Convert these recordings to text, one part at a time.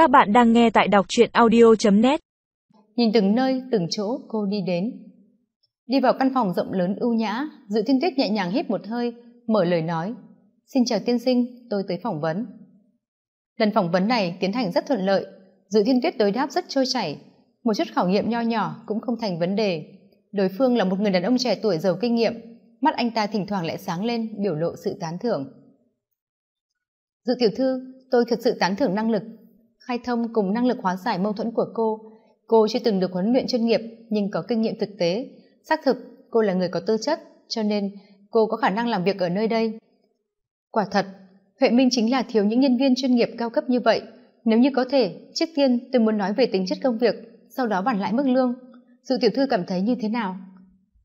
Các bạn đang nghe tại đọc truyện audio.net Nhìn từng nơi, từng chỗ cô đi đến. Đi vào căn phòng rộng lớn ưu nhã, Dự Thiên Tuyết nhẹ nhàng hít một hơi, mở lời nói. Xin chào tiên sinh, tôi tới phỏng vấn. Lần phỏng vấn này tiến hành rất thuận lợi, Dự Thiên Tuyết đối đáp rất trôi chảy. Một chút khảo nghiệm nho nhỏ cũng không thành vấn đề. Đối phương là một người đàn ông trẻ tuổi giàu kinh nghiệm, mắt anh ta thỉnh thoảng lại sáng lên biểu lộ sự tán thưởng. Dự tiểu thư, tôi thật sự tán thưởng năng lực khai thông cùng năng lực hóa giải mâu thuẫn của cô. Cô chưa từng được huấn luyện chuyên nghiệp, nhưng có kinh nghiệm thực tế. Xác thực, cô là người có tư chất, cho nên cô có khả năng làm việc ở nơi đây. Quả thật, huệ minh chính là thiếu những nhân viên chuyên nghiệp cao cấp như vậy. Nếu như có thể, trước tiên tôi muốn nói về tính chất công việc, sau đó bàn lại mức lương. Sự tiểu thư cảm thấy như thế nào?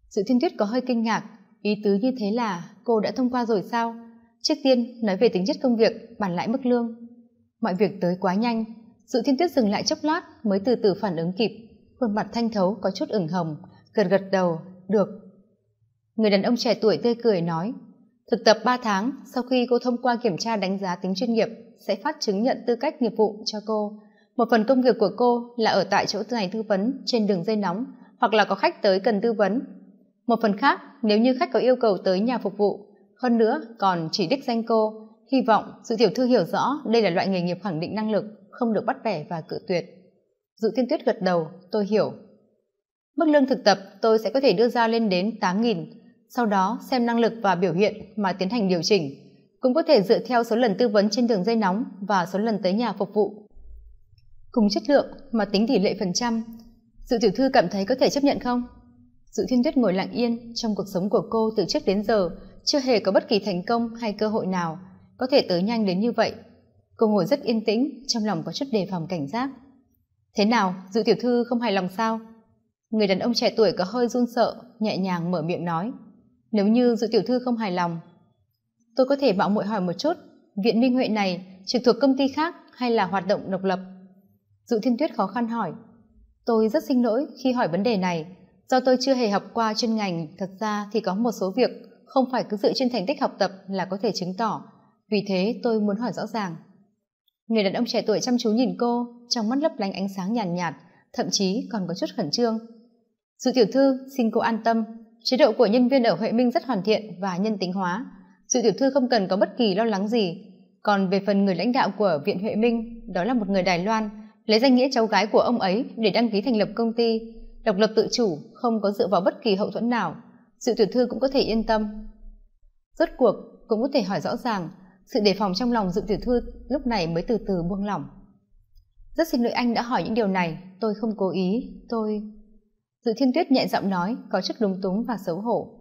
Sự thiên tuyết có hơi kinh ngạc. Ý tứ như thế là cô đã thông qua rồi sao? Trước tiên, nói về tính chất công việc, bàn lại mức lương mọi việc tới quá nhanh. Sự thiên tuyết dừng lại chốc lát mới từ từ phản ứng kịp. Khuôn mặt thanh thấu có chút ửng hồng, gật gật đầu, được. Người đàn ông trẻ tuổi tươi cười nói, thực tập ba tháng, sau khi cô thông qua kiểm tra đánh giá tính chuyên nghiệp, sẽ phát chứng nhận tư cách nghiệp vụ cho cô. Một phần công việc của cô là ở tại chỗ này tư vấn trên đường dây nóng, hoặc là có khách tới cần tư vấn. Một phần khác, nếu như khách có yêu cầu tới nhà phục vụ, hơn nữa còn chỉ đích danh cô hy vọng sự tiểu thư hiểu rõ đây là loại nghề nghiệp khẳng định năng lực, không được bắt bẻ và cự tuyệt. Dự tiên tuyết gật đầu, tôi hiểu. Mức lương thực tập tôi sẽ có thể đưa ra lên đến tám nghìn, sau đó xem năng lực và biểu hiện mà tiến hành điều chỉnh, cũng có thể dựa theo số lần tư vấn trên đường dây nóng và số lần tới nhà phục vụ. Cùng chất lượng mà tính tỷ lệ phần trăm, sự tiểu thư cảm thấy có thể chấp nhận không? Dự thiên tuyết ngồi lặng yên trong cuộc sống của cô từ trước đến giờ, chưa hề có bất kỳ thành công hay cơ hội nào có thể tới nhanh đến như vậy. Cô ngồi rất yên tĩnh, trong lòng có chút đề phòng cảnh giác. Thế nào dự tiểu thư không hài lòng sao? Người đàn ông trẻ tuổi có hơi run sợ, nhẹ nhàng mở miệng nói. Nếu như dự tiểu thư không hài lòng, tôi có thể mạo muội hỏi một chút, viện minh huệ này trực thuộc công ty khác hay là hoạt động độc lập? Dự thiên tuyết khó khăn hỏi. Tôi rất xin lỗi khi hỏi vấn đề này. Do tôi chưa hề học qua chuyên ngành, thật ra thì có một số việc không phải cứ dựa trên thành tích học tập là có thể chứng tỏ vì thế tôi muốn hỏi rõ ràng. Người đàn ông trẻ tuổi chăm chú nhìn cô trong mắt lấp lánh ánh sáng nhàn nhạt, nhạt thậm chí còn có chút khẩn trương. Sự tiểu thư xin cô an tâm chế độ của nhân viên ở huệ minh rất hoàn thiện và nhân tính hóa. Sự tiểu thư không cần có bất kỳ lo lắng gì còn về phần người lãnh đạo của viện huệ minh đó là một người đài loan lấy danh nghĩa cháu gái của ông ấy để đăng ký thành lập công ty độc lập tự chủ không có dựa vào bất kỳ hậu thuẫn nào. Sự tiểu thư cũng có thể yên tâm. Rốt cuộc cũng có thể hỏi rõ ràng sự đề phòng trong lòng dự tiểu thư lúc này mới từ từ buông lỏng. Rất xin lỗi anh đã hỏi những điều này, tôi không cố ý, tôi dự thiên tuyết nhẹ giọng nói, có chút lúng túng và xấu hổ.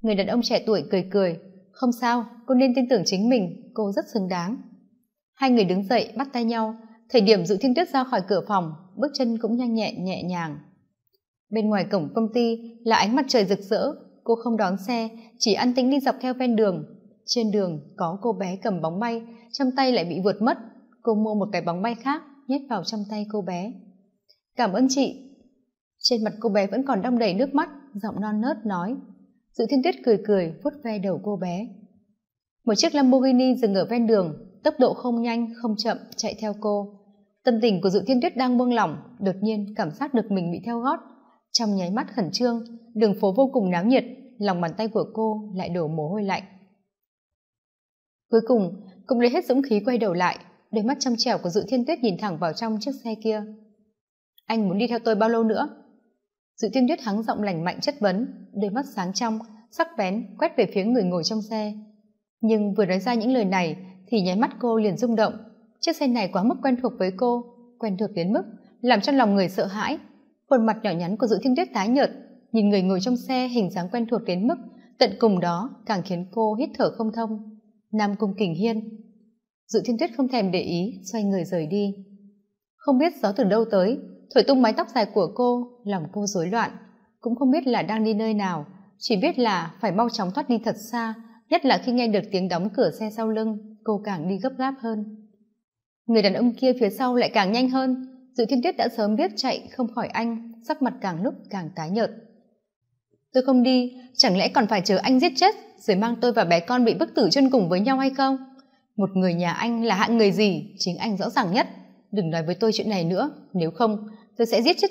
Người đàn ông trẻ tuổi cười cười, không sao, cô nên tin tưởng chính mình, cô rất xứng đáng. Hai người đứng dậy, bắt tay nhau. Thời điểm dự thiên tuyết ra khỏi cửa phòng, bước chân cũng nhanh nhẹn, nhẹ nhàng. Bên ngoài cổng công ty là ánh mặt trời rực rỡ, cô không đón xe, chỉ ăn tính đi dọc theo ven đường trên đường, có cô bé cầm bóng bay, trong tay lại bị vượt mất. Cô mua một cái bóng bay khác, nhét vào trong tay cô bé. Cảm ơn chị. Trên mặt cô bé vẫn còn đong đầy nước mắt, giọng non nớt nói. Dự thiên tuyết cười cười, vuốt ve đầu cô bé. Một chiếc lamborghini dừng ở ven đường, tốc độ không nhanh, không chậm, chạy theo cô. Tâm tình của dự thiên tuyết đang buông lỏng, đột nhiên cảm giác được mình bị theo gót. Trong nháy mắt khẩn trương, đường phố vô cùng náo nhiệt, lòng bàn tay của cô lại đổ mồ hôi lạnh cuối cùng, cũng lấy hết dũng khí quay đầu lại, đôi mắt trong trẻo của dự thiên tuyết nhìn thẳng vào trong chiếc xe kia. Anh muốn đi theo tôi bao lâu nữa? Dự thiên tuyết hắng giọng lành mạnh chất vấn, đôi mắt sáng trong, sắc bén, quét về phía người ngồi trong xe. Nhưng vừa nói ra những lời này, thì nháy mắt cô liền rung động. Chiếc xe này quá mức quen thuộc với cô, quen thuộc đến mức làm cho lòng người sợ hãi. Khuôn mặt nhỏ nhắn của dự thiên tuyết tái nhợt nhìn người ngồi trong xe hình dáng quen thuộc đến mức tận cùng đó càng khiến cô hít thở không thông nam cung kình hiên. Dự thiên tuyết không thèm để ý, xoay người rời đi. Không biết gió từ đâu tới, thổi tung mái tóc dài của cô, lòng cô rối loạn. Cũng không biết là đang đi nơi nào, chỉ biết là phải mau chóng thoát đi thật xa, nhất là khi nghe được tiếng đóng cửa xe sau lưng, cô càng đi gấp gáp hơn. Người đàn ông kia phía sau lại càng nhanh hơn. Dự thiên tuyết đã sớm biết chạy không khỏi anh, sắc mặt càng lúc càng tái nhợt tôi không đi. Chẳng lẽ còn phải chờ anh giết chết, rồi mang tôi và bé con bị bức tử chân cùng với nhau hay không? Một người nhà anh là hạng người gì? Chính anh rõ ràng nhất. Đừng nói với tôi chuyện này nữa. Nếu không, tôi sẽ giết chết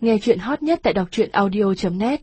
nghe chuyện hot nhất tại đọc truyện audio net.